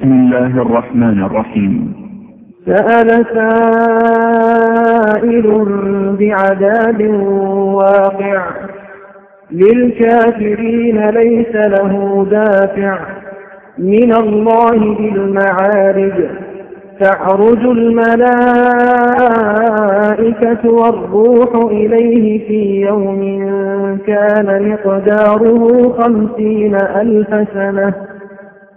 بسم الله الرحمن الرحيم. سأل سائل بعذاب واقع. للكافرين ليس له دافع. من الله بالمعارج. تعرج الملائكة والروح إليه في يوم كان مقداره خمسين ألف سنة.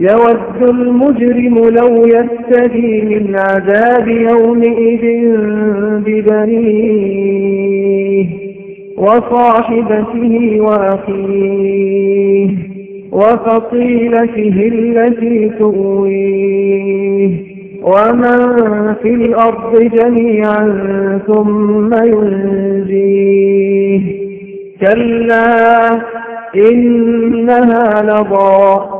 يود المجرم لو يفتدي من عذاب يومئذ ببنيه وصاحبته وأخيه وفصيلته التي تؤويه ومن في الأرض جميعا ثم ينجيه كلا إنها لضاء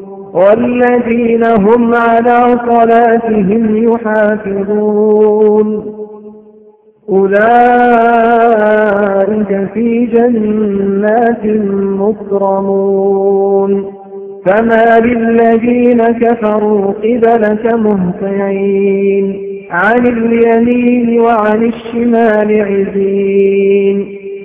والذين هم على صلاتهم يحافظون. أولئك في جنات مكرمون. فما للذين كفروا قبلك مهتعين عن اليمين وعن الشمال عزين.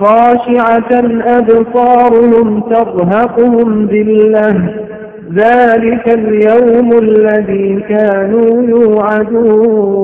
خاشعة أبصارهم ترهقهم ذلة. ذلك اليوم الذي كانوا يوعدون.